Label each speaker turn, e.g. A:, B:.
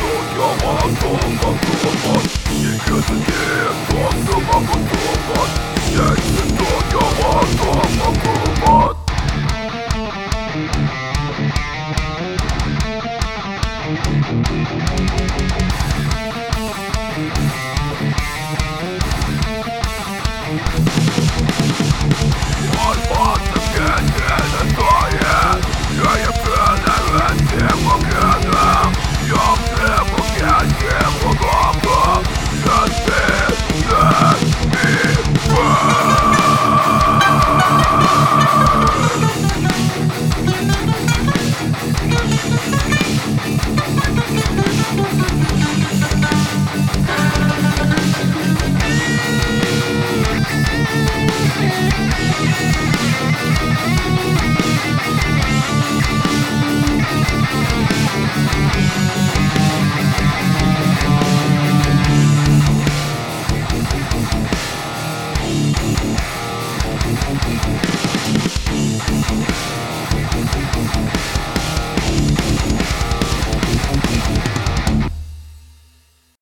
A: you dolan duman Bir gözünde dondurma bu Thank you.